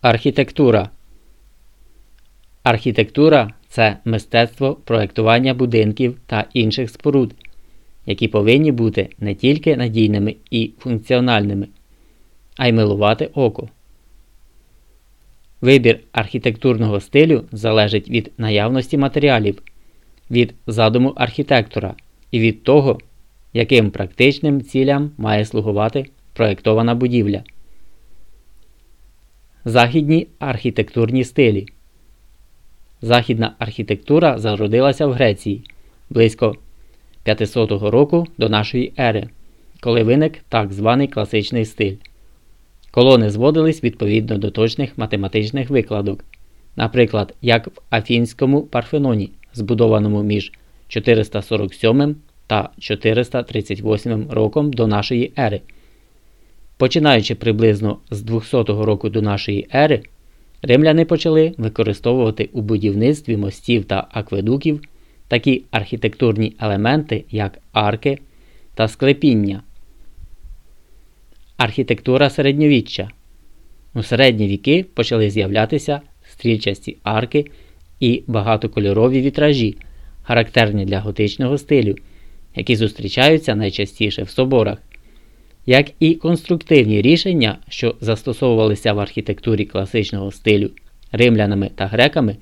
Архітектура Архітектура це мистецтво проектування будинків та інших споруд, які повинні бути не тільки надійними і функціональними, а й милувати око. Вибір архітектурного стилю залежить від наявності матеріалів, від задуму архітектора і від того, яким практичним цілям має слугувати проєктована будівля. Західні архітектурні стилі. Західна архітектура зародилася в Греції близько 500 року до нашої ери, коли виник так званий класичний стиль. Колони зводились відповідно до точних математичних викладок, наприклад, як в Афінському Парфеноні, збудованому між 447 та 438 роком до нашої ери. Починаючи приблизно з 200 року до нашої ери, римляни почали використовувати у будівництві мостів та акведуків такі архітектурні елементи, як арки та склепіння. Архітектура середньовіччя. У середні віки почали з'являтися стрільчасті арки і багатокольорові вітражі, характерні для готичного стилю, які зустрічаються найчастіше в соборах як і конструктивні рішення, що застосовувалися в архітектурі класичного стилю римлянами та греками,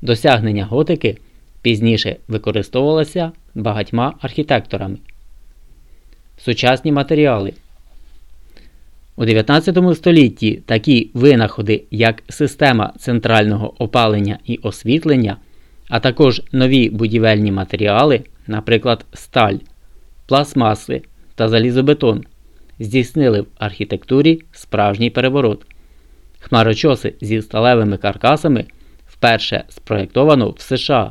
досягнення готики пізніше використовувалося багатьма архітекторами. Сучасні матеріали у 19 столітті такі винаходи, як система центрального опалення і освітлення, а також нові будівельні матеріали, наприклад, сталь, пластмаси та залізобетон, здійснили в архітектурі справжній переворот. Хмарочоси зі сталевими каркасами вперше спроєктовано в США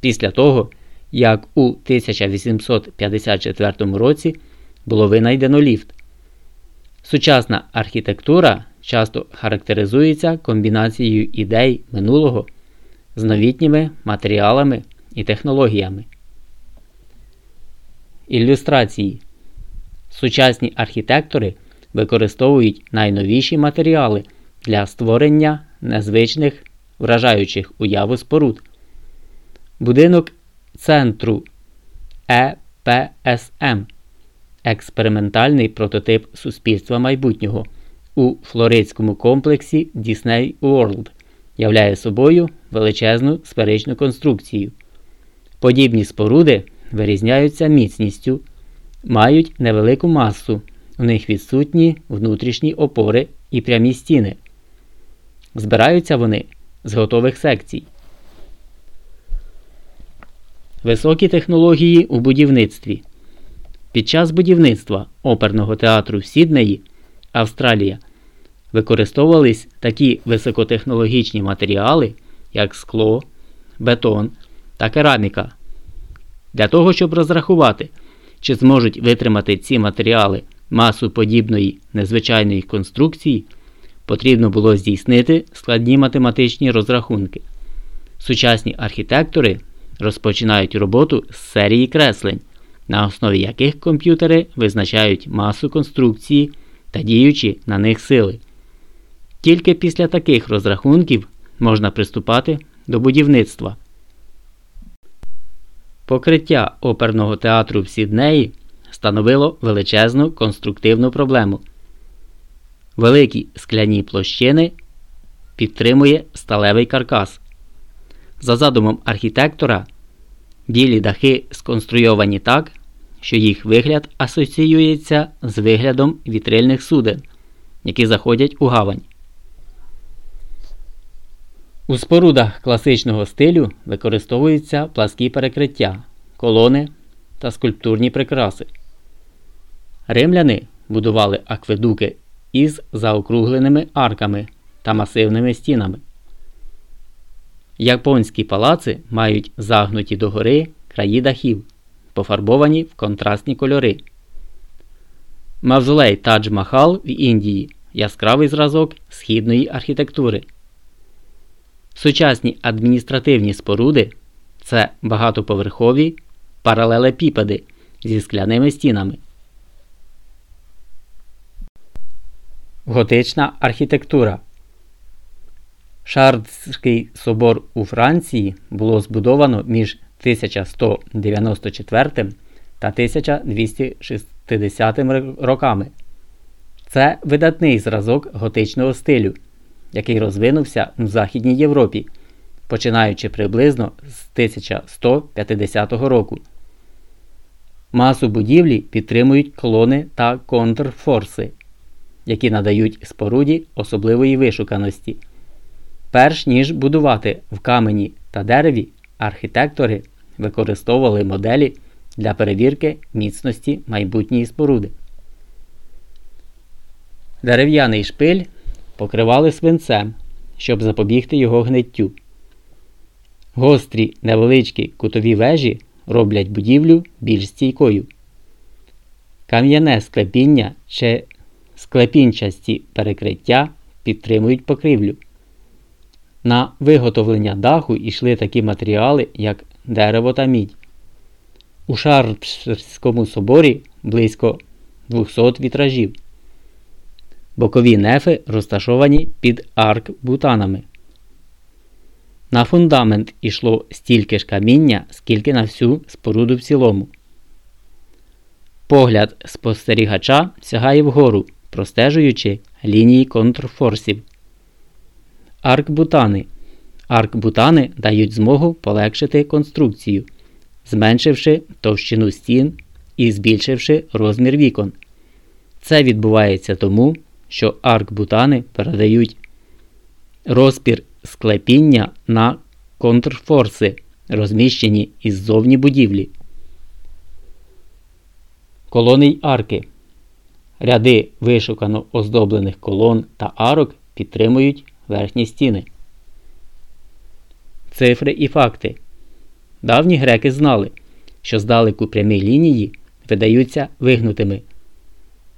після того, як у 1854 році було винайдено ліфт. Сучасна архітектура часто характеризується комбінацією ідей минулого з новітніми матеріалами і технологіями. Ілюстрації Сучасні архітектори використовують найновіші матеріали для створення незвичних вражаючих уяву споруд. Будинок центру ЕПСМ експериментальний прототип суспільства майбутнього у флоридському комплексі Disney World являє собою величезну сферичну конструкцію. Подібні споруди вирізняються міцністю мають невелику масу, у них відсутні внутрішні опори і прямі стіни. Збираються вони з готових секцій. Високі технології у будівництві. Під час будівництва оперного театру в Сіднеї, Австралія, використовувались такі високотехнологічні матеріали, як скло, бетон та кераміка. Для того, щоб розрахувати, чи зможуть витримати ці матеріали масу подібної незвичайної конструкції, потрібно було здійснити складні математичні розрахунки. Сучасні архітектори розпочинають роботу з серії креслень, на основі яких комп'ютери визначають масу конструкції та діючі на них сили. Тільки після таких розрахунків можна приступати до будівництва. Покриття оперного театру в Сіднеї становило величезну конструктивну проблему. Великі скляні площини підтримує сталевий каркас. За задумом архітектора, білі дахи сконструйовані так, що їх вигляд асоціюється з виглядом вітрильних суден, які заходять у гавань. У спорудах класичного стилю використовуються пласкі перекриття, колони та скульптурні прикраси. Римляни будували акведуки із заокругленими арками та масивними стінами. Японські палаци мають загнуті догори краї дахів, пофарбовані в контрастні кольори. Мавзолей Тадж Махал в Індії яскравий зразок східної архітектури. Сучасні адміністративні споруди це багатоповерхові паралелепіпеди зі скляними стінами. Готична архітектура Шардський собор у Франції було збудовано між 1194 та 1260 роками. Це видатний зразок готичного стилю, який розвинувся в Західній Європі, починаючи приблизно з 1150 року. Масу будівлі підтримують колони та контрфорси, які надають споруді особливої вишуканості. Перш ніж будувати в камені та дереві, архітектори використовували моделі для перевірки міцності майбутньої споруди. Дерев'яний шпиль покривали свинцем, щоб запобігти його гниттю. Гострі невеличкі кутові вежі роблять будівлю більш стійкою. Кам'яне склепіння чи склепінчасті перекриття підтримують покрівлю. На виготовлення даху йшли такі матеріали, як дерево та мідь. У Шарпширському соборі близько 200 вітражів. Бокові нефи розташовані під арк-бутанами. На фундамент ішло стільки ж каміння, скільки на всю споруду в цілому. Погляд спостерігача сягає вгору, простежуючи лінії контрфорсів. Аркбутани. Аркбутани дають змогу полегшити конструкцію, зменшивши товщину стін і збільшивши розмір вікон. Це відбувається тому, що аркбутани передають розпір склепіння на контрфорси, розміщені іззовні будівлі. Колони й арки. Ряди вишукано оздоблених колон та арок підтримують верхні стіни. Цифри і факти. Давні греки знали, що здалеку прямі лінії видаються вигнутими,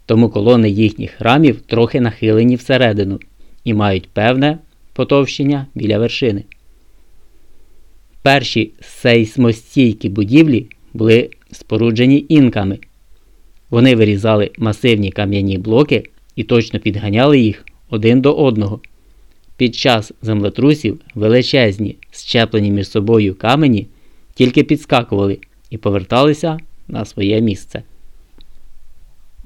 тому колони їхніх храмів трохи нахилені всередину і мають певне потовщення біля вершини. Перші сейсмостійкі будівлі були споруджені інками. Вони вирізали масивні кам'яні блоки і точно підганяли їх один до одного. Під час землетрусів величезні, щеплені між собою камені тільки підскакували і поверталися на своє місце.